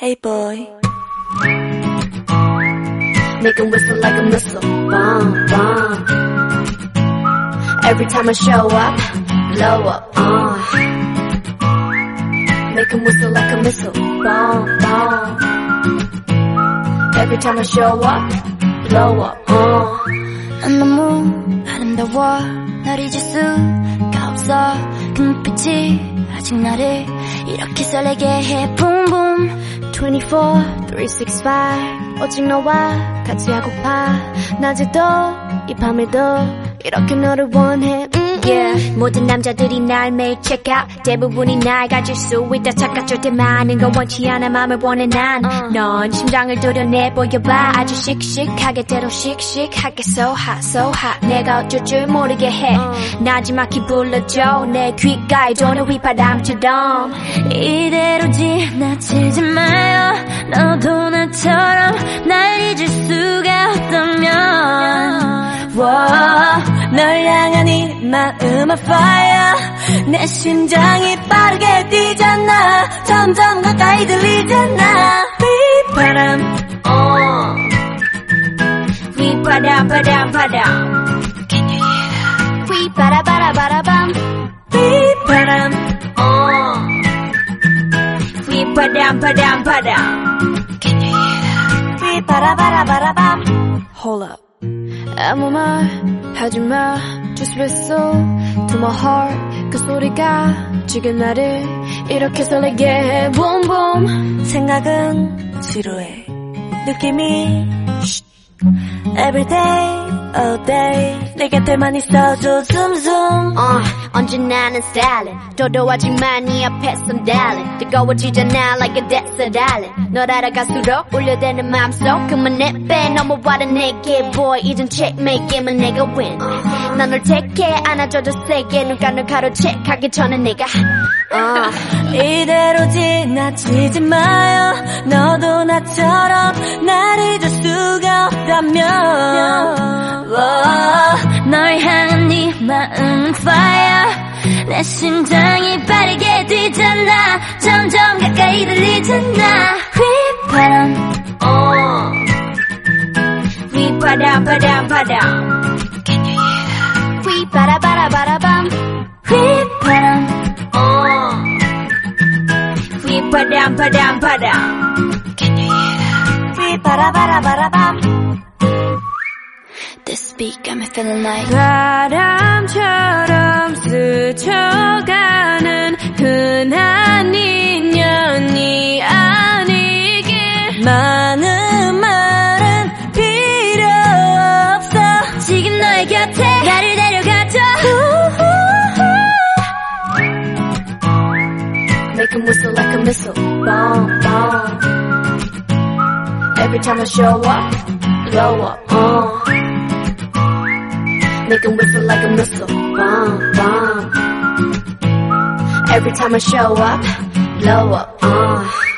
Hey boy. Make him whistle like a missile. Bomb, bomb. Every time I show up, blow up. Uh. Make him whistle like a missile. Bomb, bomb. Every time I show up, blow up. Uh. 난 너무 아름다워 널 잊을 수가 없어 그 눈빛이 아직 나를 이렇게 설레게 해 Boom boom 24, 365 오직 너와 같이 하고파. 낮에도 이 밤에도 이렇게 너를 원해. 음, Yeah. 모든 남자들이 날 매일 check out. 대부분이 날 가질 수 있다 착각할 때 많은 건 원치 않아. 맘을 원해 난넌 심장을 도려내 보여봐. 아주 씩씩하게 때로 씩씩하게 so hot so hot. 내가 어쩔 줄 모르게 해. 나지막히 불러줘. 내 귓가에 도는 휘바람처럼 이대로 지나 널 향한 이 마음은 fire. 내 심장이 빠르게 뛰잖아. 점점 가까이 들리잖아. 휘바람 어. you hear that? 휘바라바라바라밤. 휘바람 어. you hear that? 휘바라바라바라밤. Hold up. 아무 말 하지마 Just whistle to my heart 그 소리가 지금 나를 이렇게 설레게 해 Boom boom 생각은 지루해. 느낌이 Every day, all day. 내 곁에만 있어줘, zoom zoom. 어, 언제나 는 stylin 도도하지만 네 앞에선 darling 뜨거워지잖아 like a desert island 널 알아갈수록 울려대는 맘속 그만 내빼 넘어와라 내게 boy 이젠 checkmate 게임은 내가 win 난널 택해 안아줘도 세게 눈가를 가로채 가기 전에 내가 어. 이대로 지 나치지 마요. 너도 나처럼 날 잊을 수가 없다면. 와, 널 향한 네 마음은 fire. 내 심장이 빠르게 뛰잖아. 점점 가까이 들리잖아. 휘바람. 어. 휘바람 바람 바람 바람 바람? 휘바라바라바라밤 This beat got me feeling like 바람처럼 스쳐가는 흔한 인연이 아니길 많은 말은 필요 없어. 지금 너의 곁에 나를 Him whistle like a missile. Bomb, bomb. Every time I show up Blow up, uh Make him whistle like a missile Bomb, bomb. Every time I show up Blow up, uh